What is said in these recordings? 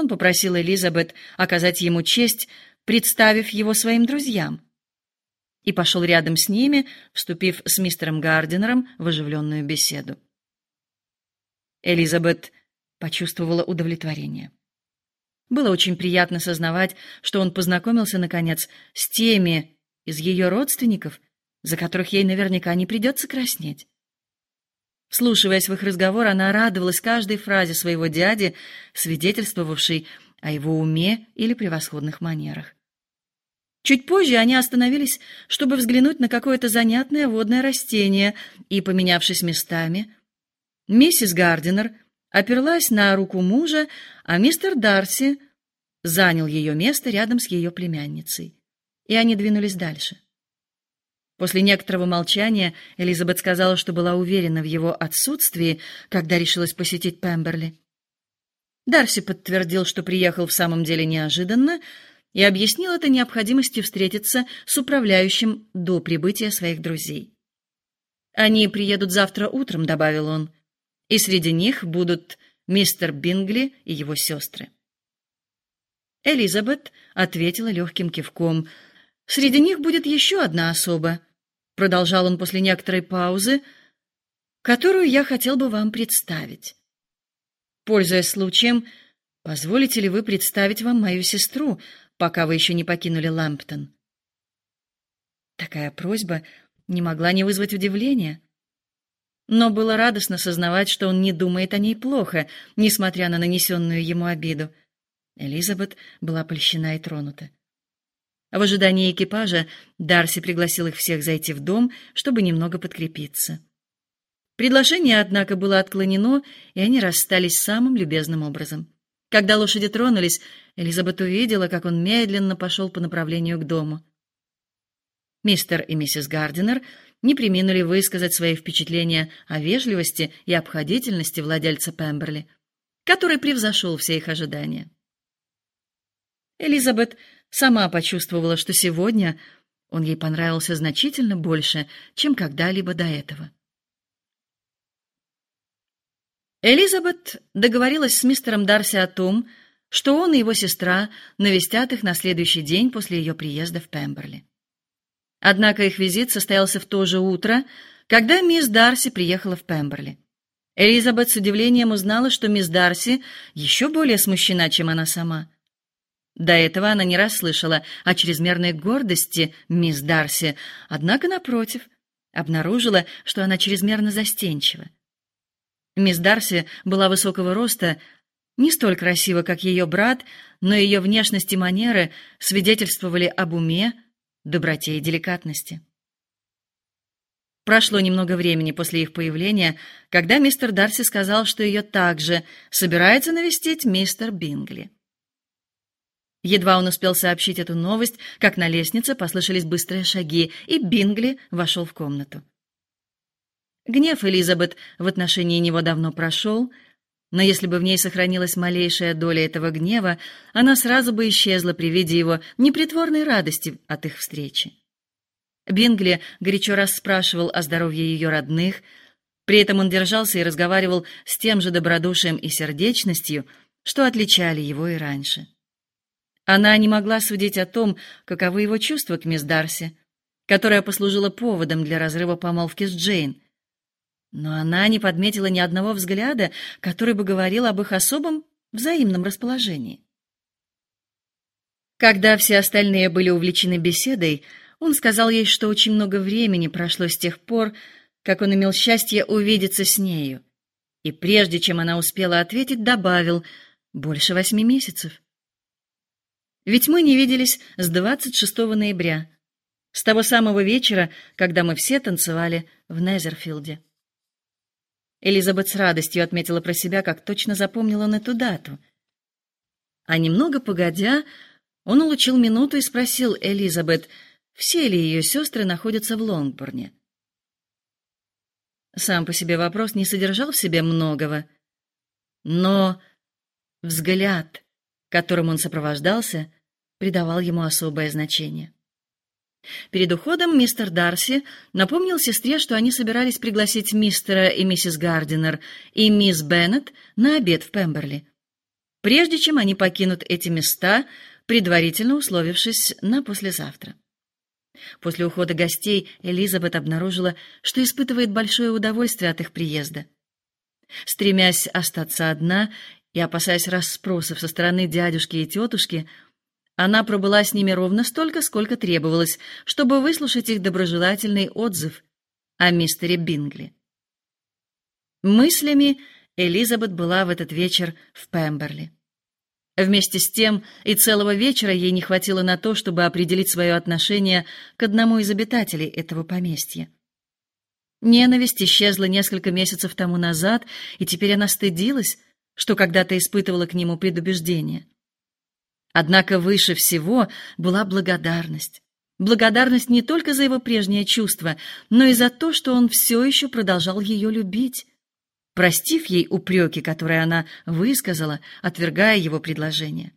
он попросил Элизабет оказать ему честь, представив его своим друзьям, и пошел рядом с ними, вступив с мистером Гардинером в оживленную беседу. Элизабет почувствовала удовлетворение. Было очень приятно сознавать, что он познакомился, наконец, с теми из ее родственников, за которых ей наверняка не придется краснеть. Вслушиваясь в их разговор, она радовалась каждой фразе своего дяди, свидетельствовавшей о его уме или превосходных манерах. Чуть позже они остановились, чтобы взглянуть на какое-то занятное водное растение, и, поменявшись местами, миссис Гардинер оперлась на руку мужа, а мистер Дарси занял ее место рядом с ее племянницей, и они двинулись дальше. После некоторого молчания Элизабет сказала, что была уверена в его отсутствии, когда решилась посетить Пемберли. Дарси подтвердил, что приехал в самом деле неожиданно, и объяснил это необходимостью встретиться с управляющим до прибытия своих друзей. «Они приедут завтра утром», — добавил он, — «и среди них будут мистер Бингли и его сестры». Элизабет ответила легким кивком. «Среди них будет еще одна особа», продолжал он после некоторой паузы, которую я хотел бы вам представить. Пользуясь случаем, позволите ли вы представить вам мою сестру, пока вы еще не покинули Ламптон? Такая просьба не могла не вызвать удивления. Но было радостно сознавать, что он не думает о ней плохо, несмотря на нанесенную ему обиду. Элизабет была польщена и тронута. В ожидании экипажа Дарси пригласил их всех зайти в дом, чтобы немного подкрепиться. Приглашение, однако, было отклонено, и они расстались самым любезным образом. Когда лошади тронулись, Элизабет увидела, как он медленно пошел по направлению к дому. Мистер и миссис Гардинер не преминули высказать свои впечатления о вежливости и обходительности владельца Пемберли, который превзошел все их ожидания. Элизабет сама почувствовала, что сегодня он ей понравился значительно больше, чем когда-либо до этого. Элизабет договорилась с мистером Дарси о том, что он и его сестра навестят их на следующий день после ее приезда в Пемберли. Однако их визит состоялся в то же утро, когда мисс Дарси приехала в Пемберли. Элизабет с удивлением узнала, что мисс Дарси еще более смущена, чем она сама. До этого она не раз слышала о чрезмерной гордости мисс Дарси, однако, напротив, обнаружила, что она чрезмерно застенчива. Мисс Дарси была высокого роста, не столь красива, как ее брат, но ее внешность и манеры свидетельствовали об уме, доброте и деликатности. Прошло немного времени после их появления, когда мистер Дарси сказал, что ее также собирается навестить мистер Бингли. Едва он успел сообщить эту новость, как на лестнице послышались быстрые шаги, и Бингли вошел в комнату. Гнев Элизабет в отношении него давно прошел, но если бы в ней сохранилась малейшая доля этого гнева, она сразу бы исчезла при виде его непритворной радости от их встречи. Бингли горячо расспрашивал о здоровье ее родных, при этом он держался и разговаривал с тем же добродушием и сердечностью, что отличали его и раньше. Она не могла судить о том, каковы его чувства к мисс Дарси, которая послужила поводом для разрыва помолвки с Джейн. Но она не подметила ни одного взгляда, который бы говорил об их особом взаимном расположении. Когда все остальные были увлечены беседой, он сказал ей, что очень много времени прошло с тех пор, как он имел счастье увидеться с нею, и прежде чем она успела ответить, добавил «больше восьми месяцев». Ведь мы не виделись с 26 ноября, с того самого вечера, когда мы все танцевали в Незерфилде. Элизабет с радостью отметила про себя, как точно запомнила он эту дату. А немного погодя, он улучил минуту и спросил Элизабет, все ли ее сестры находятся в Лонгборне. Сам по себе вопрос не содержал в себе многого, но взгляд, которым он сопровождался, придавал ему особое значение. Перед уходом мистер Дарси напомнил сестре, что они собирались пригласить мистера и миссис Гардинер и мисс Беннет на обед в Пемберли. прежде чем они покинут эти места, предварительно условившись на послезавтра. После ухода гостей Элизабет обнаружила, что испытывает большое удовольствие от их приезда. Стремясь остаться одна и опасаясь расспросов со стороны дядюшки и тетушки, она пробыла с ними ровно столько, сколько требовалось, чтобы выслушать их доброжелательный отзыв о мистере Бингли. Мыслями Элизабет была в этот вечер в Пемберли. Вместе с тем и целого вечера ей не хватило на то, чтобы определить свое отношение к одному из обитателей этого поместья. Ненависть исчезла несколько месяцев тому назад, и теперь она стыдилась, что когда-то испытывала к нему предубеждение. Однако выше всего была благодарность. Благодарность не только за его прежнее чувство, но и за то, что он все еще продолжал ее любить, простив ей упреки, которые она высказала, отвергая его предложение.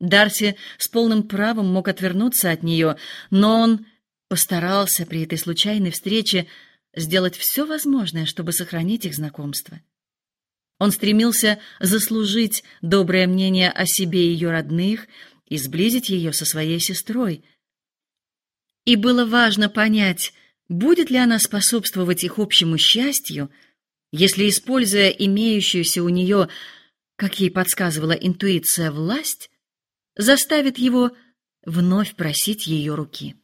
Дарси с полным правом мог отвернуться от нее, но он постарался при этой случайной встрече сделать все возможное, чтобы сохранить их знакомство. Он стремился заслужить доброе мнение о себе и ее родных и сблизить ее со своей сестрой. И было важно понять, будет ли она способствовать их общему счастью, если, используя имеющуюся у нее, как ей подсказывала интуиция, власть, заставит его вновь просить ее руки.